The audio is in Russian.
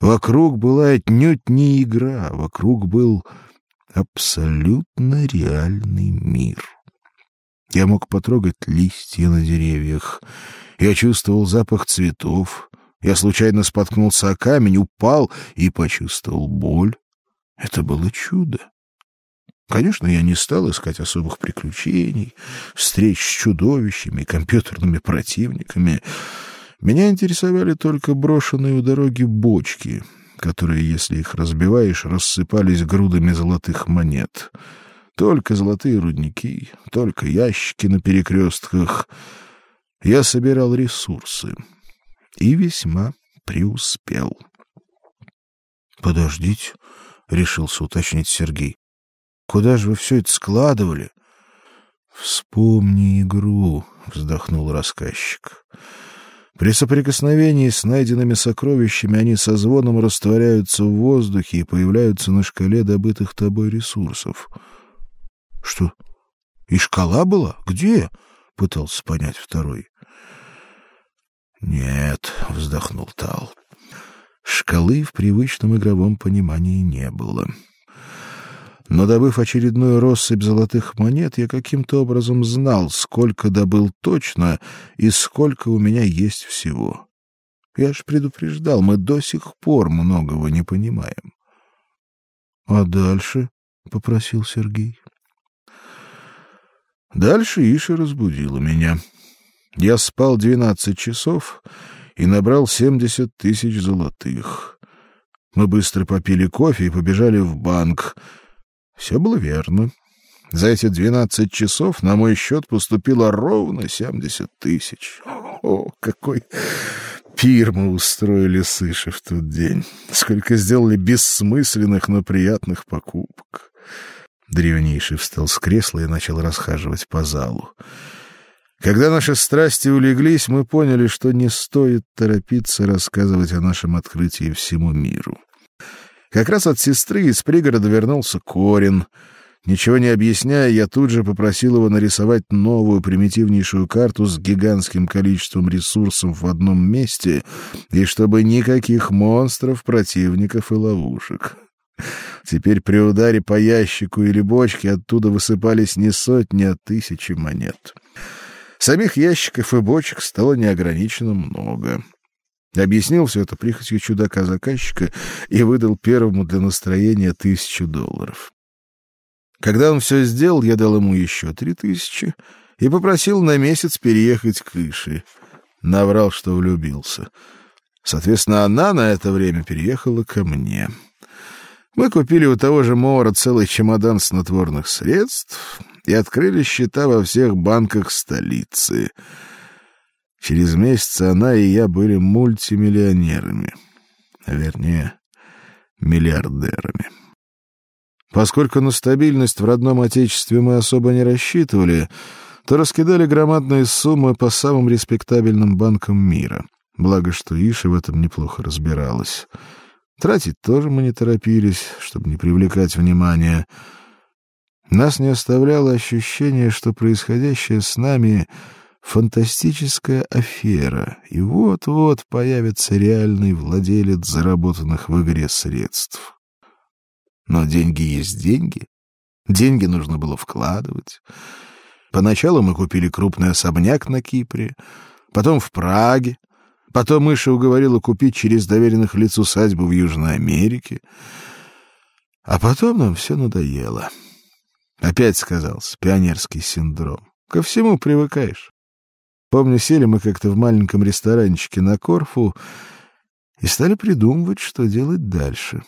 Вокруг была отнюдь не игра, вокруг был абсолютно реальный мир. Я мог потрогать листья на деревьях. Я чувствовал запах цветов. Я случайно споткнулся о камень, упал и почувствовал боль. Это было чудо. Конечно, я не стал искать особых приключений, встреч с чудовищами, компьютерными противниками. Меня интересовали только брошенные у дороги бочки, которые, если их разбиваешь, рассыпались грудами золотых монет. Только золотые рудники, только ящики на перекрестках. Я собирал ресурсы и весьма преуспел. Подождите, решился уточнить Сергей. Куда же вы все это складывали? Вспомни игру, вздохнул рассказчик. При соприкосновении с найденными сокровищами они со звоном растворяются в воздухе и появляются на шкале добытых тобой ресурсов. Что? И шкала была? Где? пытался понять второй. Нет, вздохнул Тал. Шкалы в привычном игровом понимании не было. Но добыв очередную россыпь золотых монет, я каким-то образом знал, сколько добыл точно и сколько у меня есть всего. Я ж предупреждал, мы до сих пор многого не понимаем. — А дальше? — попросил Сергей. Дальше Иша разбудила меня. Я спал двенадцать часов и набрал семьдесят тысяч золотых. Мы быстро попили кофе и побежали в банк — все было верно. За эти двенадцать часов на мой счет поступило ровно семьдесят тысяч. О, какой пир мы устроили с Ишей в тот день. Сколько сделали бессмысленных, но приятных покупок. Древнейший встал с кресла и начал расхаживать по залу. Когда наши страсти улеглись, мы поняли, что не стоит торопиться рассказывать о нашем открытии всему миру. Как раз от сестры из пригорода вернулся Корин. Ничего не объясняя, я тут же попросил его нарисовать новую примитивнейшую карту с гигантским количеством ресурсов в одном месте, и чтобы никаких монстров, противников и ловушек. Теперь при ударе по ящику или бочке оттуда высыпались не сотни, а тысячи монет. Самих ящиков и бочек стало неограниченно много. Объяснил все это прихотью чудака-заказчика и выдал первому для настроения тысячу долларов. Когда он все сделал, я дал ему еще три тысячи и попросил на месяц переехать к Ише. Наврал, что влюбился. Соответственно, она на это время переехала ко мне. Мы купили у того же Мора целый чемодан снотворных средств и открыли счета во всех банках столицы — Через месяц она и я были мультимиллионерами, вернее, миллиардерами. Поскольку на стабильность в родном отечестве мы особо не рассчитывали, то раскидали громадные суммы по самым респектабельным банкам мира. Благо, что Иша в этом неплохо разбиралась. Тратить тоже мы не торопились, чтобы не привлекать внимания. Нас не оставляло ощущение, что происходящее с нами — фантастическая афера, и вот-вот появится реальный владелец заработанных в игре средств. Но деньги есть деньги. Деньги нужно было вкладывать. Поначалу мы купили крупный особняк на Кипре, потом в Праге, потом Мыша уговорила купить через доверенных лиц усадьбу в Южной Америке. А потом нам все надоело. Опять сказался пионерский синдром. Ко всему привыкаешь. Помню, сели мы как-то в маленьком ресторанчике на Корфу и стали придумывать, что делать дальше.